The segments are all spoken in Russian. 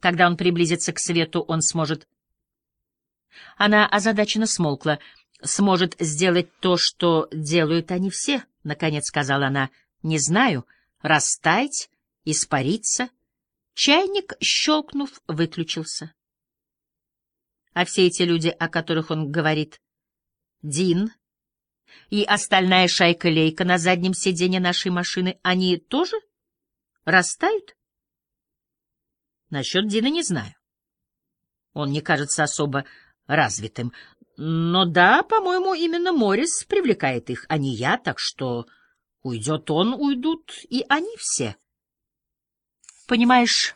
Когда он приблизится к свету, он сможет... Она озадаченно смолкла. «Сможет сделать то, что делают они все», — наконец сказала она. «Не знаю. Растаять, испариться». Чайник, щелкнув, выключился. А все эти люди, о которых он говорит, Дин и остальная шайка-лейка на заднем сиденье нашей машины, они тоже растают? Насчет Дина не знаю. Он не кажется особо развитым. Но да, по-моему, именно Моррис привлекает их, а не я, так что уйдет он, уйдут и они все. Понимаешь,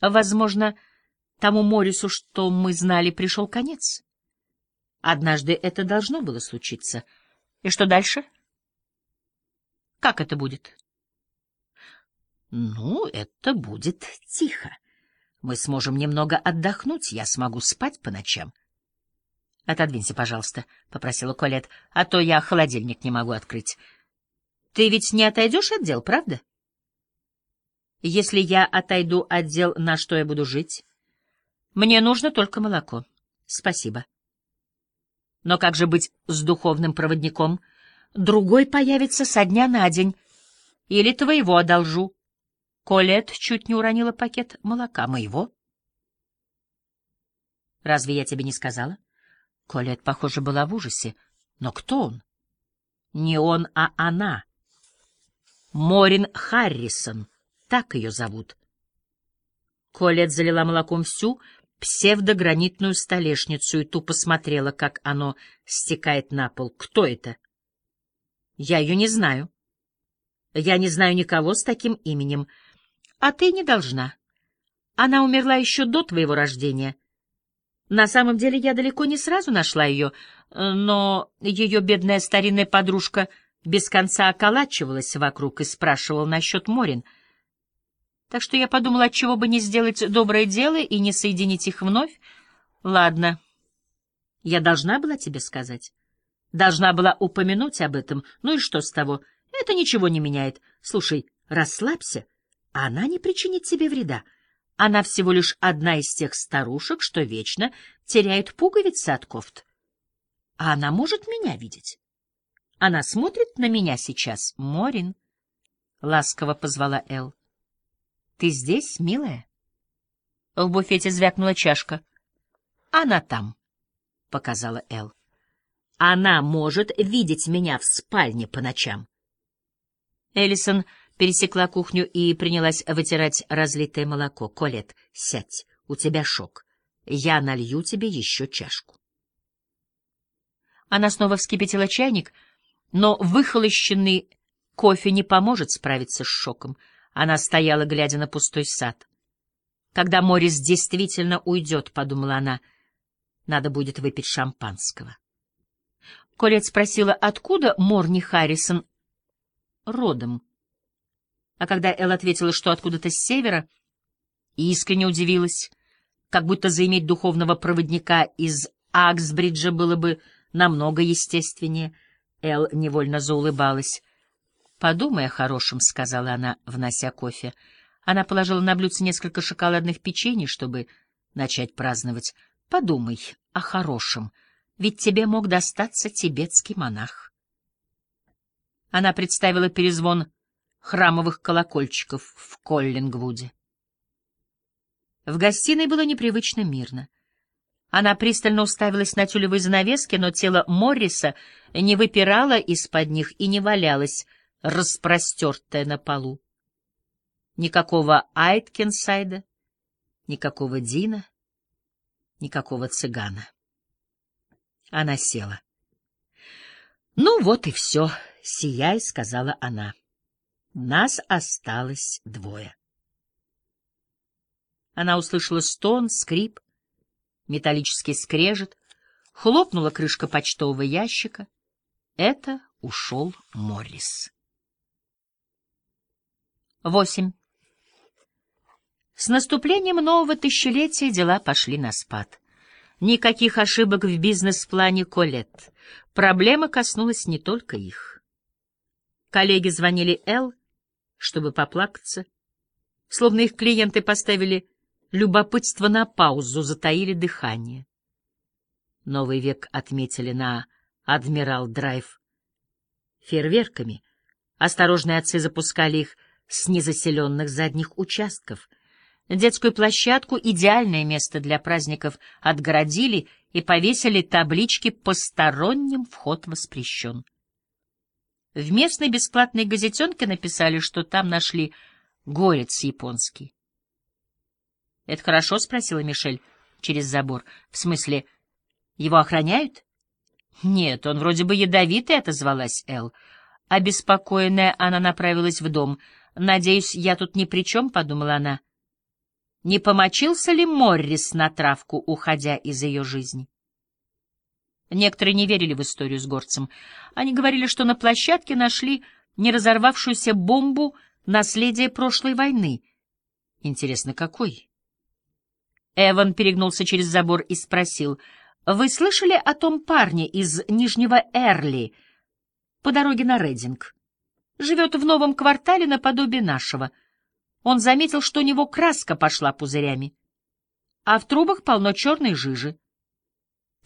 возможно, тому Моррису, что мы знали, пришел конец. Однажды это должно было случиться. И что дальше? Как это будет? Ну, это будет тихо. Мы сможем немного отдохнуть, я смогу спать по ночам. Отодвинься, пожалуйста, — попросила Колет, — а то я холодильник не могу открыть. Ты ведь не отойдешь от дел, правда? Если я отойду от дел, на что я буду жить? Мне нужно только молоко. Спасибо. Но как же быть с духовным проводником? Другой появится со дня на день. Или твоего одолжу. Колет чуть не уронила пакет молока. Моего? Разве я тебе не сказала? Колет, похоже, была в ужасе. Но кто он? Не он, а она. Морин Харрисон. Так ее зовут. Колет залила молоком всю псевдогранитную столешницу и тупо смотрела, как оно стекает на пол. Кто это? Я ее не знаю. Я не знаю никого с таким именем. А ты не должна. Она умерла еще до твоего рождения. На самом деле я далеко не сразу нашла ее, но ее бедная старинная подружка без конца околачивалась вокруг и спрашивала насчет Морин. Так что я подумала, отчего бы не сделать доброе дело и не соединить их вновь. Ладно, я должна была тебе сказать. Должна была упомянуть об этом. Ну и что с того? Это ничего не меняет. Слушай, расслабься. Она не причинит тебе вреда. Она всего лишь одна из тех старушек, что вечно теряет пуговицы от кофт. А она может меня видеть. Она смотрит на меня сейчас, Морин. Ласково позвала Эл. Ты здесь, милая? В буфете звякнула чашка. Она там, показала Эл. Она может видеть меня в спальне по ночам. Эллисон пересекла кухню и принялась вытирать разлитое молоко. Колет, сядь, у тебя шок. Я налью тебе еще чашку. Она снова вскипятила чайник, но выхолощенный кофе не поможет справиться с шоком. Она стояла, глядя на пустой сад. Когда Морис действительно уйдет, — подумала она, — надо будет выпить шампанского. Колет спросила, откуда Морни Харрисон родом. А когда Эл ответила, что откуда-то с севера, и искренне удивилась, как будто заиметь духовного проводника из Аксбриджа было бы намного естественнее, Эл невольно заулыбалась. «Подумай о хорошем», — сказала она, внося кофе. Она положила на блюдце несколько шоколадных печений, чтобы начать праздновать. «Подумай о хорошем, ведь тебе мог достаться тибетский монах». Она представила перезвон храмовых колокольчиков в Коллингвуде. В гостиной было непривычно мирно. Она пристально уставилась на тюлевые занавески, но тело Морриса не выпирало из-под них и не валялось, распростертое на полу. Никакого Айткинсайда, никакого Дина, никакого цыгана. Она села. — Ну вот и все, — сияй, — сказала она. Нас осталось двое. Она услышала стон, скрип, металлический скрежет, хлопнула крышка почтового ящика. Это ушел Моррис. Восемь. С наступлением нового тысячелетия дела пошли на спад. Никаких ошибок в бизнес-плане Колет. Проблема коснулась не только их. Коллеги звонили Эл, чтобы поплакаться, словно их клиенты поставили любопытство на паузу, затаили дыхание. Новый век отметили на Адмирал Драйв фейерверками. Осторожные отцы запускали их с незаселенных задних участков. Детскую площадку, идеальное место для праздников, отгородили и повесили таблички «Посторонним вход воспрещен». В местной бесплатной газетенке написали, что там нашли горец японский. — Это хорошо? — спросила Мишель через забор. — В смысле, его охраняют? — Нет, он вроде бы ядовитый, — отозвалась Эл. Обеспокоенная, она направилась в дом. «Надеюсь, я тут ни при чем», — подумала она. Не помочился ли Моррис на травку, уходя из ее жизни? Некоторые не верили в историю с горцем. Они говорили, что на площадке нашли неразорвавшуюся бомбу наследия прошлой войны. Интересно, какой? Эван перегнулся через забор и спросил, «Вы слышали о том парне из Нижнего Эрли по дороге на Рейдинг? Живет в новом квартале наподобие нашего. Он заметил, что у него краска пошла пузырями, а в трубах полно черной жижи.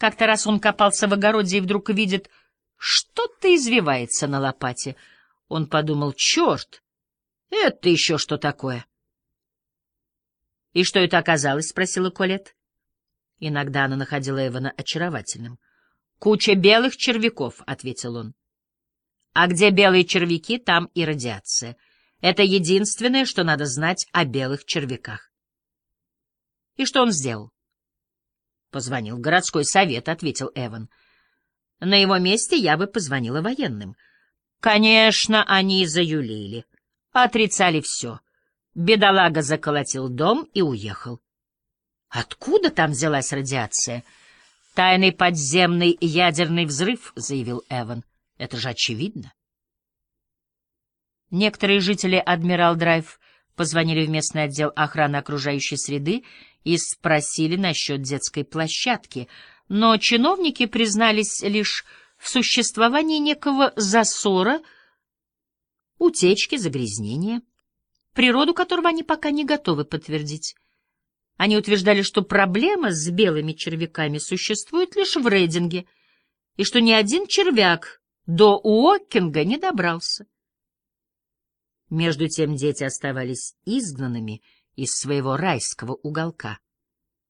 Как-то раз он копался в огороде и вдруг видит, что-то извивается на лопате. Он подумал, черт, это еще что такое? — И что это оказалось? — спросила Колет. Иногда она находила Эвана очаровательным. — Куча белых червяков, — ответил он. — А где белые червяки, там и радиация. Это единственное, что надо знать о белых червяках. И что он сделал? Позвонил в городской совет, ответил Эван. На его месте я бы позвонила военным. Конечно, они заюлили. Отрицали все. Бедолага заколотил дом и уехал. Откуда там взялась радиация? Тайный подземный ядерный взрыв, заявил Эван. Это же очевидно. Некоторые жители Адмирал Драйв позвонили в местный отдел охраны окружающей среды и спросили насчет детской площадки, но чиновники признались лишь в существовании некого засора, утечки, загрязнения, природу которого они пока не готовы подтвердить. Они утверждали, что проблема с белыми червяками существует лишь в рейдинге, и что ни один червяк до Уокинга не добрался. Между тем дети оставались изгнанными из своего райского уголка.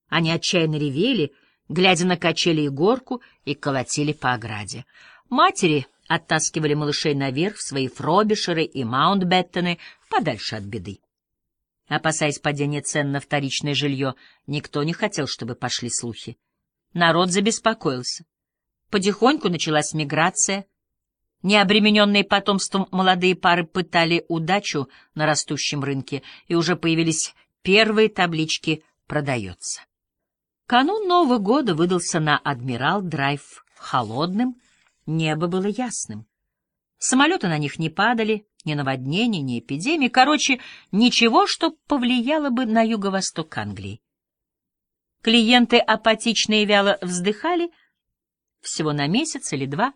Они отчаянно ревели, глядя на качели и горку, и колотили по ограде. Матери оттаскивали малышей наверх в свои фробишеры и маунтбеттены подальше от беды. Опасаясь падения цен на вторичное жилье, никто не хотел, чтобы пошли слухи. Народ забеспокоился. Потихоньку началась миграция. Необремененные потомством молодые пары пытали удачу на растущем рынке, и уже появились первые таблички «Продается». Канун Нового года выдался на Адмирал Драйв холодным, небо было ясным. Самолеты на них не падали, ни наводнений, ни эпидемии, короче, ничего, что повлияло бы на юго-восток Англии. Клиенты апатично и вяло вздыхали, всего на месяц или два,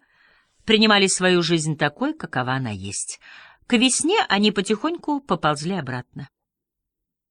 принимали свою жизнь такой, какова она есть. К весне они потихоньку поползли обратно.